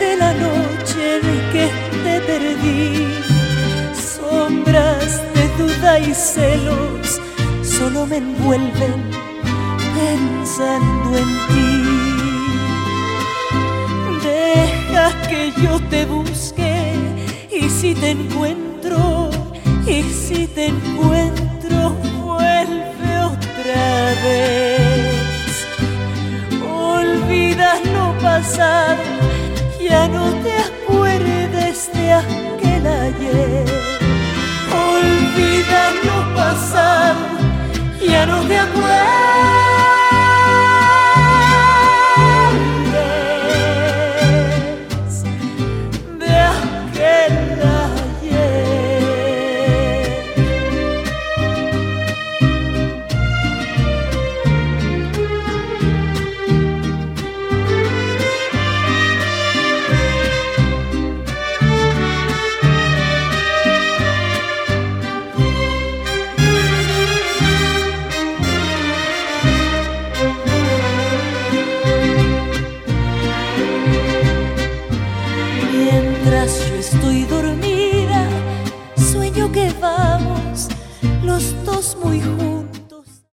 de la noche en que te perdí. Sombras de duda y celos solo me envuelven pensando en ti. Deja que yo te busque y si te encuentro, y si te encuentro, vuelve otra vez. Olvidas lo pasado aquel ayer olvida lo pasado, ya no te acuerdas. Estoy dormida,